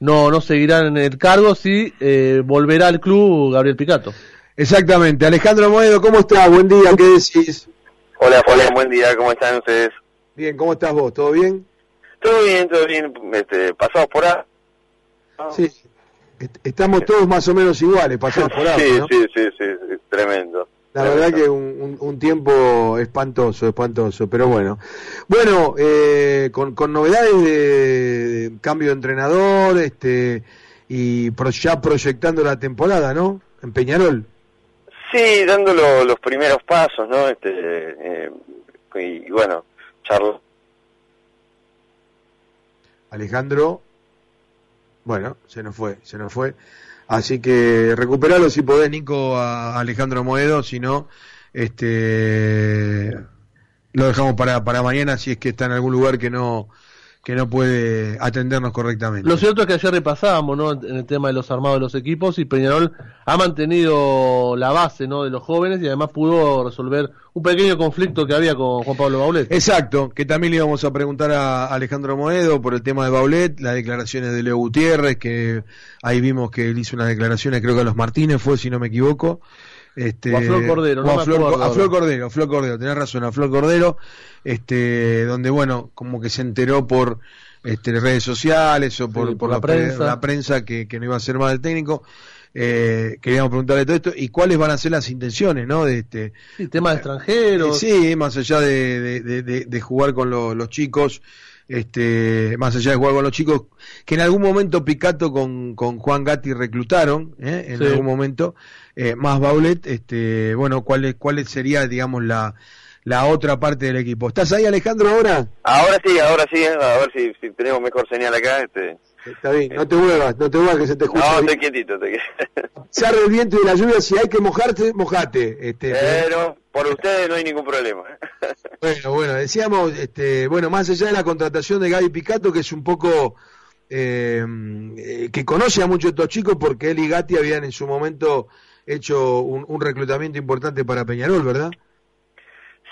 no, no seguirán en el cargo, sí eh, volverá al club Gabriel Picato. Exactamente. Alejandro Moedo, ¿cómo estás? Buen día, ¿qué decís? Hola, hola, buen día, ¿cómo están ustedes? Bien, ¿cómo estás vos? ¿Todo bien? Todo bien, todo bien, este, pasados por ahí. Sí, estamos todos más o menos iguales, pasados por ahí. sí, sí, sí, sí, tremendo. La verdad que un, un, tiempo espantoso, espantoso, pero bueno. Bueno, eh, con, con, novedades de, cambio de entrenador este y ya proyectando la temporada, ¿no? En Peñarol. Sí, dando los primeros pasos, ¿no? Este, eh, y, bueno, Charlo. Alejandro, bueno, se nos fue, se nos fue. Así que recuperalo si podés, Nico, a Alejandro Moedo, si no, este, lo dejamos para, para mañana si es que está en algún lugar que no, que no puede atendernos correctamente. Lo cierto es que ayer repasábamos ¿no? en el tema de los armados de los equipos y Peñarol ha mantenido la base ¿no? de los jóvenes y además pudo resolver un pequeño conflicto que había con Juan Pablo Baulet. Exacto, que también le íbamos a preguntar a Alejandro Moedo por el tema de Baulet, las declaraciones de Leo Gutiérrez, que ahí vimos que él hizo unas declaraciones, creo que a los Martínez fue, si no me equivoco. Este, a Flor Cordero, no a, Flor, a Flor Cordero, Flor Cordero, tenés razón, a Flor Cordero, este, donde bueno, como que se enteró por este, redes sociales o por, por, la, prensa, la prensa que, que, no iba a ser más del técnico. Eh, queríamos preguntarle todo esto y cuáles van a ser las intenciones, ¿no? De este sí, tema de extranjeros. sí, más allá de, de, jugar con los chicos, este, más allá de jugar con los chicos, que en algún momento Picato con, con Juan Gatti reclutaron, ¿eh? en algún momento, eh, más Baulet, este, bueno, cuál, cuál sería, digamos, la, la otra parte del equipo. ¿Estás ahí, Alejandro, ahora? Ahora sí, ahora sí, a ver si, si tenemos mejor señal acá. Este, Está bien, no te muevas, no te muevas que se te escucha. No, estoy quietito, estoy quietito. Se el viento y la lluvia, si hay que mojarte, mojate. Este, Pero por ustedes no hay ningún problema. Bueno, bueno, decíamos, este, bueno, más allá de la contratación de Gaby Picato, que es un poco, eh, eh, que conoce a muchos de estos chicos porque él y Gatti habían en su momento hecho un, reclutamiento importante para Peñarol, ¿verdad?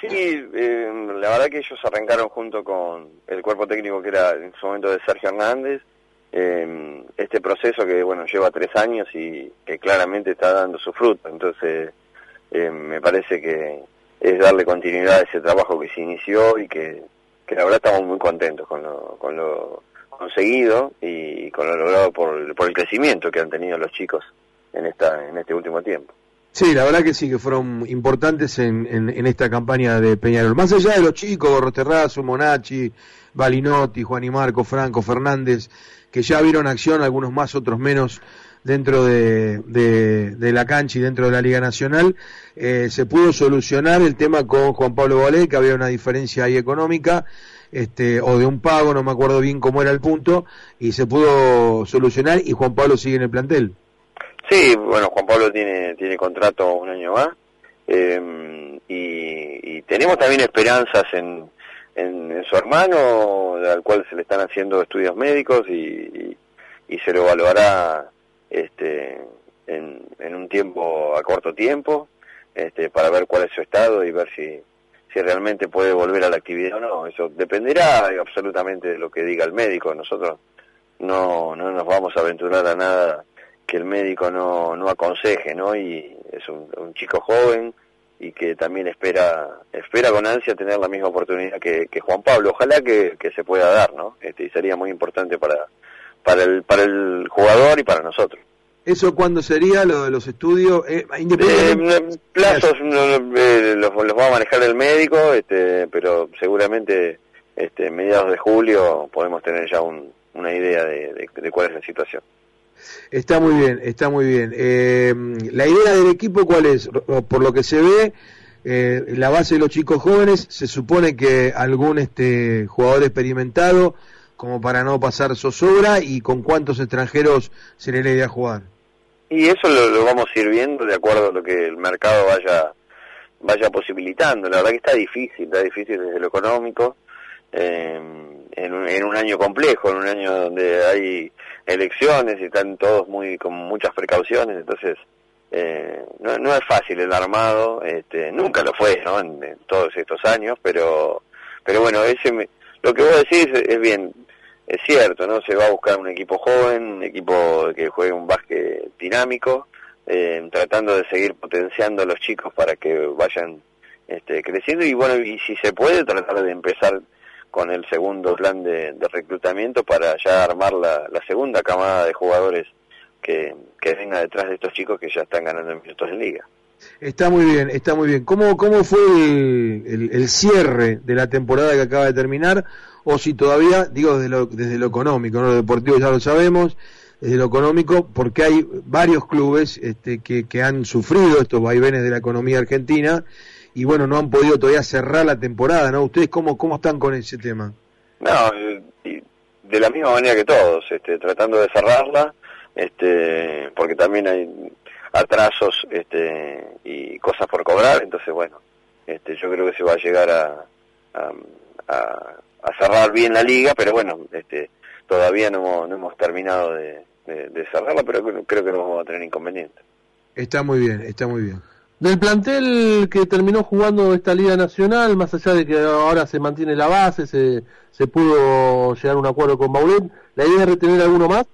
Sí, eh, la verdad que ellos arrancaron junto con el cuerpo técnico que era en su momento de Sergio Hernández, este proceso que bueno lleva tres años y que claramente está dando su fruto, entonces me parece que es darle continuidad a ese trabajo que se inició y que, que la verdad estamos muy contentos con lo, con lo conseguido y con lo logrado por, por el crecimiento que han tenido los chicos en, esta, en este último tiempo. Sí, la verdad que sí, que fueron importantes en, en, esta campaña de Peñarol. Más allá de los chicos, Roterrazo, Monachi, Balinotti, Juan y Marco, Franco, Fernández, que ya vieron acción, algunos más, otros menos, dentro de, de, la cancha y dentro de la Liga Nacional, eh, se pudo solucionar el tema con Juan Pablo Valé, que había una diferencia ahí económica, este, o de un pago, no me acuerdo bien cómo era el punto, y se pudo solucionar y Juan Pablo sigue en el plantel. Sí, bueno, Juan Pablo tiene, tiene contrato un año más, eh, y, tenemos también esperanzas en, en, su hermano, al cual se le están haciendo estudios médicos y, y se lo evaluará este, en, un tiempo, a corto tiempo, este, para ver cuál es su estado y ver si, si realmente puede volver a la actividad o no. Eso dependerá absolutamente de lo que diga el médico. Nosotros no, no nos vamos a aventurar a nada que el médico no, no aconseje, ¿no? Y es un, un chico joven y que también espera espera con ansia tener la misma oportunidad que, que Juan Pablo. Ojalá que, que se pueda dar, ¿no? Este, y sería muy importante para, para el, para el jugador y para nosotros. ¿Eso cuándo sería lo de los estudios? Eh, eh plazos eh, los, los, va a manejar el médico, este, pero seguramente este, mediados de julio podemos tener ya una idea de, cuál es la situación. Está muy bien, está muy bien. Eh, la idea del equipo, ¿cuál es? Por lo que se ve, eh, la base de los chicos jóvenes, se supone que algún este jugador experimentado como para no pasar zozobra y con cuántos extranjeros se le idea jugar. Y eso lo, vamos a ir viendo de acuerdo a lo que el mercado vaya vaya posibilitando. La verdad que está difícil, está difícil desde lo económico, eh, en, un, en un año complejo, en un año donde hay elecciones y están todos muy con muchas precauciones, entonces eh, no, no es fácil el armado, este, nunca lo fue, ¿no? En, todos estos años, pero pero bueno, ese lo que vos decís es bien, es cierto, ¿no? Se va a buscar un equipo joven, un equipo que juegue un básquet dinámico, eh, tratando de seguir potenciando a los chicos para que vayan este, creciendo y bueno, y si se puede tratar de empezar con el segundo plan de, reclutamiento para ya armar la, segunda camada de jugadores que, que venga detrás de estos chicos que ya están ganando minutos en liga. Está muy bien, está muy bien. ¿Cómo, cómo fue el, el, cierre de la temporada que acaba de terminar? O si todavía, digo desde lo, desde lo económico, ¿no? lo deportivo ya lo sabemos, desde lo económico, porque hay varios clubes este, que, que han sufrido estos vaivenes de la economía argentina y bueno, no han podido todavía cerrar la temporada, ¿no? ¿Ustedes cómo, cómo están con ese tema? No, de la misma manera que todos, este, tratando de cerrarla, este, porque también hay atrasos este, y cosas por cobrar, entonces bueno, este, yo creo que se va a llegar a, a, cerrar bien la liga, pero bueno, este, todavía no hemos, no hemos terminado de, de, cerrarla, pero creo que no vamos a tener inconveniente. Está muy bien, está muy bien. Del plantel que terminó jugando esta Liga Nacional, más allá de que ahora se mantiene la base, se, se pudo llegar a un acuerdo con Baulet, ¿la idea es retener alguno más?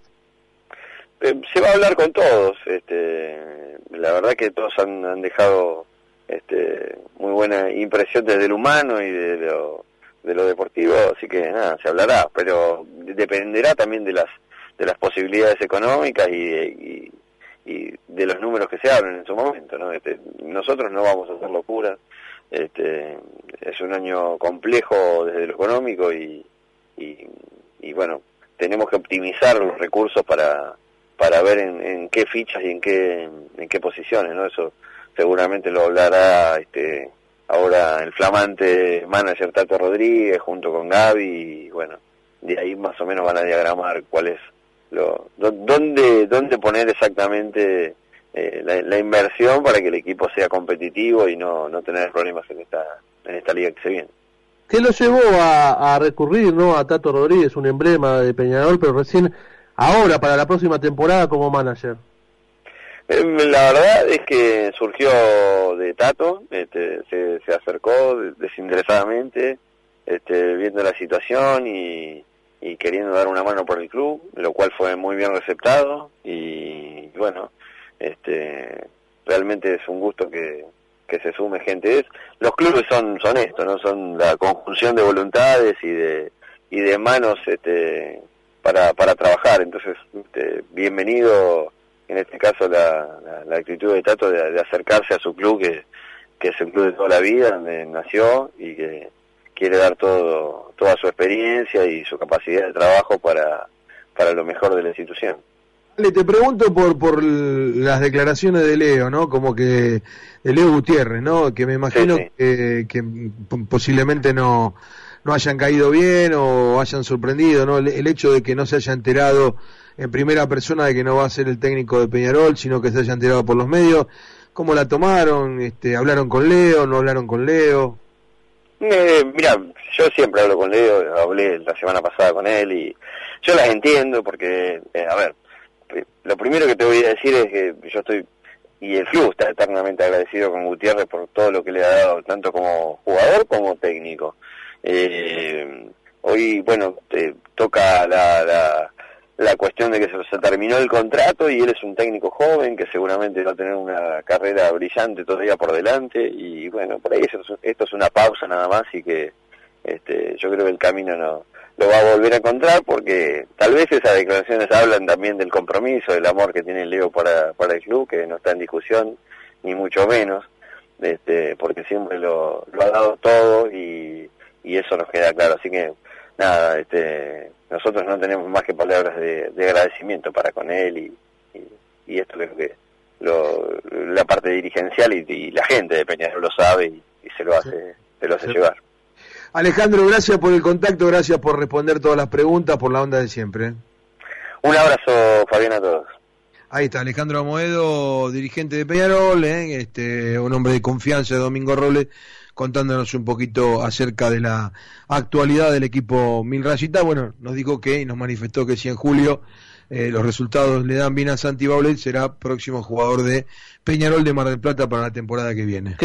Eh, se va a hablar con todos. Este, la verdad que todos han, dejado este, muy buena impresión desde el humano y de lo, de lo deportivo, así que nada, se hablará, pero dependerá también de las de las posibilidades económicas y, y y de los números que se hablan en su momento. ¿no? Este, nosotros no vamos a hacer locuras, este, es un año complejo desde lo económico y, y, bueno, tenemos que optimizar los recursos para, para ver en, qué fichas y en qué, en qué posiciones, ¿no? Eso seguramente lo hablará este, ahora el flamante manager Tato Rodríguez junto con Gaby y bueno, de ahí más o menos van a diagramar cuál es lo, dónde, dónde poner exactamente eh, la, inversión para que el equipo sea competitivo y no, no tener problemas en esta, en esta liga que se viene. ¿Qué lo llevó a, recurrir no a Tato Rodríguez, un emblema de Peñarol, pero recién ahora para la próxima temporada como manager? Eh, la verdad es que surgió de Tato, este, se, se acercó desinteresadamente, este, viendo la situación y, y queriendo dar una mano por el club, lo cual fue muy bien receptado y bueno, este realmente es un gusto que, se sume gente. Es, los clubes son, son esto, ¿no? Son la conjunción de voluntades y de, y de manos este, para, para trabajar. Entonces, este, bienvenido en este caso la, la, actitud de Tato de, de, acercarse a su club, que, que es el club de toda la vida, donde nació y que quiere dar todo, toda su experiencia y su capacidad de trabajo para, para lo mejor de la institución. te pregunto por, por las declaraciones de Leo, ¿no? Como que de Leo Gutiérrez, ¿no? Que me imagino Que, que, posiblemente no, no hayan caído bien o hayan sorprendido, ¿no? El, hecho de que no se haya enterado en primera persona de que no va a ser el técnico de Peñarol, sino que se haya enterado por los medios. ¿Cómo la tomaron? Este, ¿Hablaron con Leo? ¿No hablaron con Leo? Eh, mira, yo siempre hablo con Leo, hablé la semana pasada con él y yo las entiendo porque, eh, a ver, lo primero que te voy a decir es que yo estoy, y el club está eternamente agradecido con Gutiérrez por todo lo que le ha dado, tanto como jugador como técnico. Eh, hoy, bueno, te toca la, la, la cuestión de que se, terminó el contrato y él es un técnico joven que seguramente va a tener una carrera brillante todavía por delante y bueno, por ahí esto es una pausa nada más y que este, yo creo que el camino no lo va a volver a encontrar porque tal vez esas declaraciones hablan también del compromiso, del amor que tiene Leo para, para el club, que no está en discusión, ni mucho menos, este, porque siempre lo, lo ha dado todo y, y eso nos queda claro. Así que nada, este, nosotros no tenemos más que palabras de, agradecimiento para con él y, y, esto creo que lo, la parte dirigencial y, la gente de Peñarol lo sabe y, se lo hace, se lo hace llevar. Alejandro, gracias por el contacto, gracias por responder todas las preguntas, por la onda de siempre. Un abrazo, Fabián, a todos. Ahí está Alejandro Amoedo, dirigente de Peñarol, ¿eh? este, un hombre de confianza de Domingo Robles contándonos un poquito acerca de la actualidad del equipo Milrayita. Bueno, nos dijo que y nos manifestó que si en julio eh, los resultados le dan bien a Santi Baulet, será próximo jugador de Peñarol de Mar del Plata para la temporada que viene.